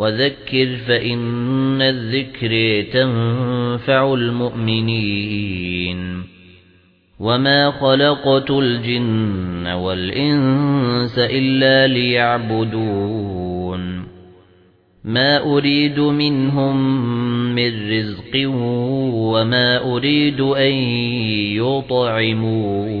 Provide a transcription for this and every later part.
وَذَكِّرْ فَإِنَّ الذِّكْرَى تَنفَعُ الْمُؤْمِنِينَ. وَمَا خَلَقْتُ الْجِنَّ وَالْإِنسَ إِلَّا لِيَعْبُدُونِ. مَا أُرِيدُ مِنْهُمْ مِنْ رِزْقٍ وَمَا أُرِيدُ أَنْ يُطْعِمُونِ.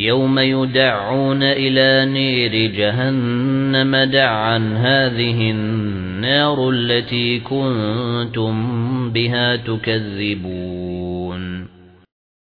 يَوْمَ يُدَعُّونَ إِلَى نِيرِ جَهَنَّمَ دَعًّا هَذِهِ النَّارُ الَّتِي كُنتُم بِهَا تُكَذِّبُونَ.